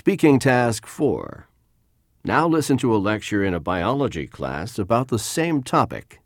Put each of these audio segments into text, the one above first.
Speaking Task 4. Now listen to a lecture in a biology class about the same topic.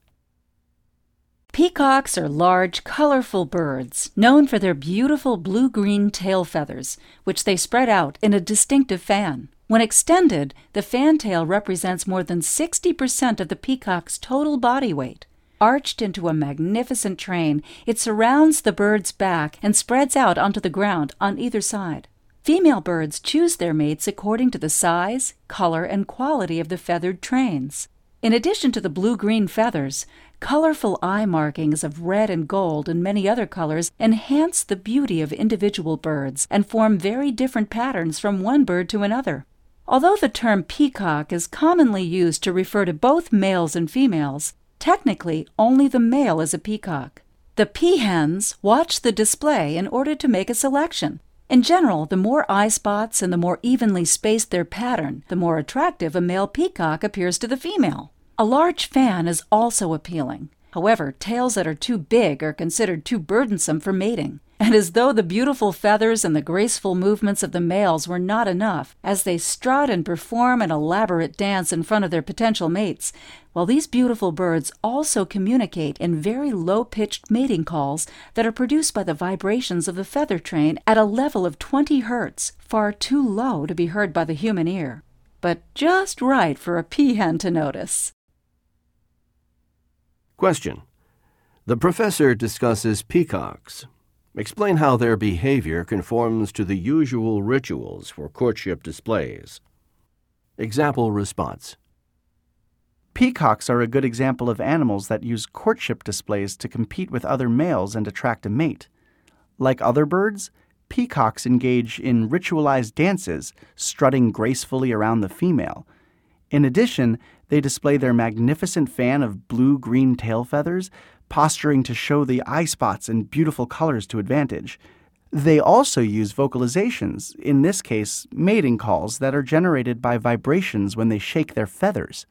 Peacocks are large, colorful birds known for their beautiful blue green tail feathers, which they spread out in a distinctive fan. When extended, the fantail represents more than 60% of the peacock's total body weight. Arched into a magnificent train, it surrounds the bird's back and spreads out onto the ground on either side. Female birds choose their mates according to the size, color, and quality of the feathered trains. In addition to the blue green feathers, colorful eye markings of red and gold and many other colors enhance the beauty of individual birds and form very different patterns from one bird to another. Although the term peacock is commonly used to refer to both males and females, technically only the male is a peacock. The peahens watch the display in order to make a selection. In general, the more eye spots and the more evenly spaced their pattern, the more attractive a male peacock appears to the female. A large fan is also appealing. However, tails that are too big are considered too burdensome for mating. And as though the beautiful feathers and the graceful movements of the males were not enough, as they strut and perform an elaborate dance in front of their potential mates, while these beautiful birds also communicate in very low pitched mating calls that are produced by the vibrations of the feather train at a level of 20 hertz, far too low to be heard by the human ear, but just right for a peahen to notice. Question. The professor discusses peacocks. Explain how their behavior conforms to the usual rituals for courtship displays. Example response. Peacocks are a good example of animals that use courtship displays to compete with other males and attract a mate. Like other birds, peacocks engage in ritualized dances, strutting gracefully around the female. In addition, they display their magnificent fan of blue green tail feathers, posturing to show the eye spots and beautiful colors to advantage. They also use vocalizations, in this case, mating calls that are generated by vibrations when they shake their feathers.